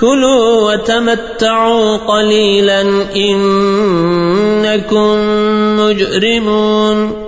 كلوا وتمتعوا قليلا إنكم مجرمون.